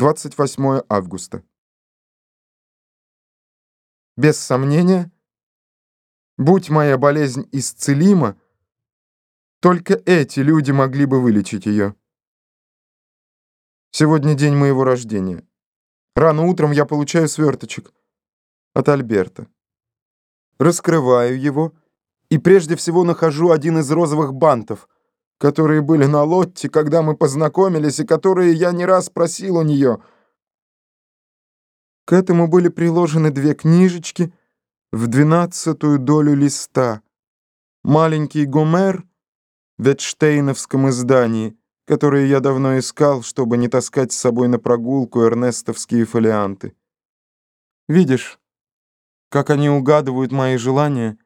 28 августа. Без сомнения, будь моя болезнь исцелима, только эти люди могли бы вылечить ее. Сегодня день моего рождения. Рано утром я получаю сверточек от Альберта. Раскрываю его и прежде всего нахожу один из розовых бантов, которые были на Лотте, когда мы познакомились, и которые я не раз просил у нее. К этому были приложены две книжечки в двенадцатую долю листа. Маленький Гомер в Ветштейновском издании, которые я давно искал, чтобы не таскать с собой на прогулку эрнестовские фолианты. Видишь, как они угадывают мои желания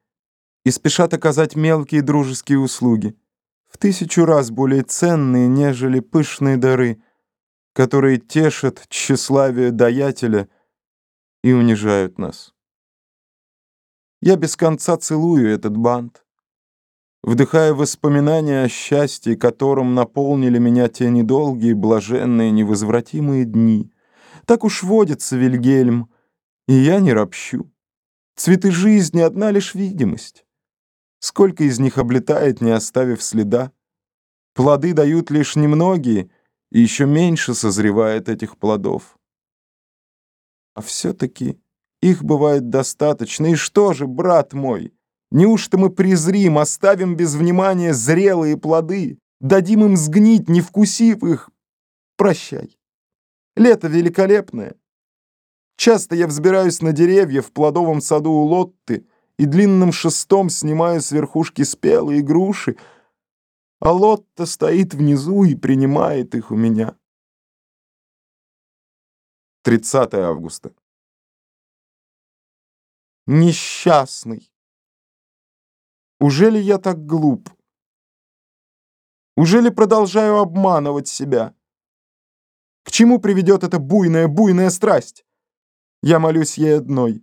и спешат оказать мелкие дружеские услуги, в тысячу раз более ценные, нежели пышные дары, которые тешат тщеславие даятеля и унижают нас. Я без конца целую этот бант вдыхая воспоминания о счастье, которым наполнили меня те недолгие, блаженные, невозвратимые дни. Так уж водится, Вильгельм, и я не ропщу. Цветы жизни — одна лишь видимость. Сколько из них облетает, не оставив следа. Плоды дают лишь немногие, и еще меньше созревает этих плодов. А все-таки их бывает достаточно. И что же, брат мой, Неужто мы презрим, оставим без внимания зрелые плоды, дадим им сгнить, не вкусив их? Прощай. Лето великолепное. Часто я взбираюсь на деревья в плодовом саду у Лотты и длинным шестом снимаю с верхушки спелые груши, а Лотта стоит внизу и принимает их у меня. 30 августа. Несчастный. Ужели я так глуп? Ужели продолжаю обманывать себя? К чему приведет эта буйная, буйная страсть? Я молюсь ей одной.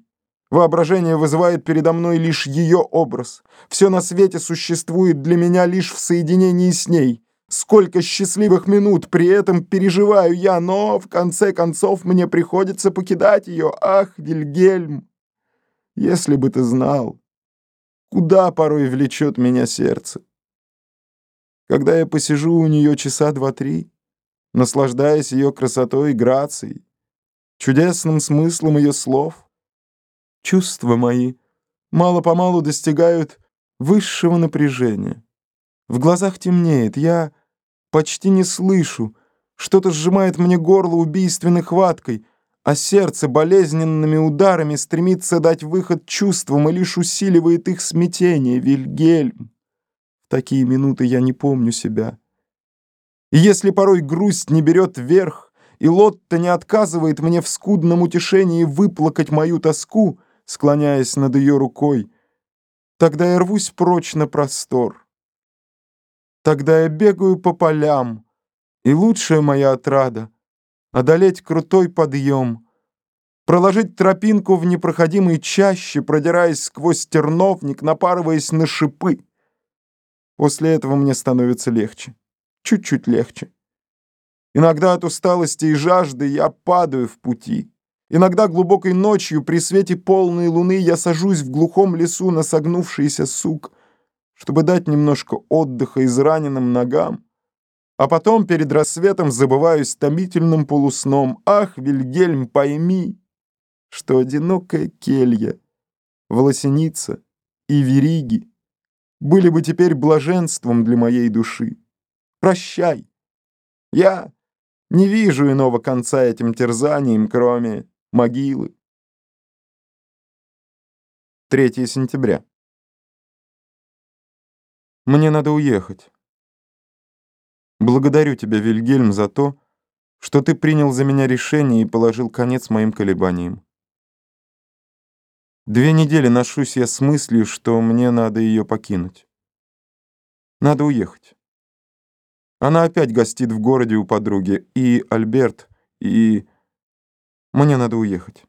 Воображение вызывает передо мной лишь ее образ. Все на свете существует для меня лишь в соединении с ней. Сколько счастливых минут при этом переживаю я, но в конце концов мне приходится покидать ее. Ах, Вильгельм, если бы ты знал куда порой влечет меня сердце. Когда я посижу у нее часа два-три, наслаждаясь ее красотой и грацией, чудесным смыслом ее слов, чувства мои мало-помалу достигают высшего напряжения. В глазах темнеет, я почти не слышу, что-то сжимает мне горло убийственной хваткой — а сердце болезненными ударами стремится дать выход чувствам и лишь усиливает их смятение, Вильгельм. В такие минуты я не помню себя. И если порой грусть не берет верх, и Лотта не отказывает мне в скудном утешении выплакать мою тоску, склоняясь над ее рукой, тогда я рвусь прочь на простор. Тогда я бегаю по полям, и лучшая моя отрада — одолеть крутой подъем, проложить тропинку в непроходимой чаще, продираясь сквозь терновник, напарываясь на шипы. После этого мне становится легче, чуть-чуть легче. Иногда от усталости и жажды я падаю в пути. Иногда глубокой ночью при свете полной луны я сажусь в глухом лесу на согнувшийся сук, чтобы дать немножко отдыха израненным ногам а потом перед рассветом забываюсь томительным полусном. Ах, Вильгельм, пойми, что одинокая келья, волосеница и вериги были бы теперь блаженством для моей души. Прощай. Я не вижу иного конца этим терзаниям, кроме могилы. 3 сентября. Мне надо уехать. Благодарю тебя, Вильгельм, за то, что ты принял за меня решение и положил конец моим колебаниям. Две недели ношусь я с мыслью, что мне надо ее покинуть. Надо уехать. Она опять гостит в городе у подруги, и Альберт, и... Мне надо уехать.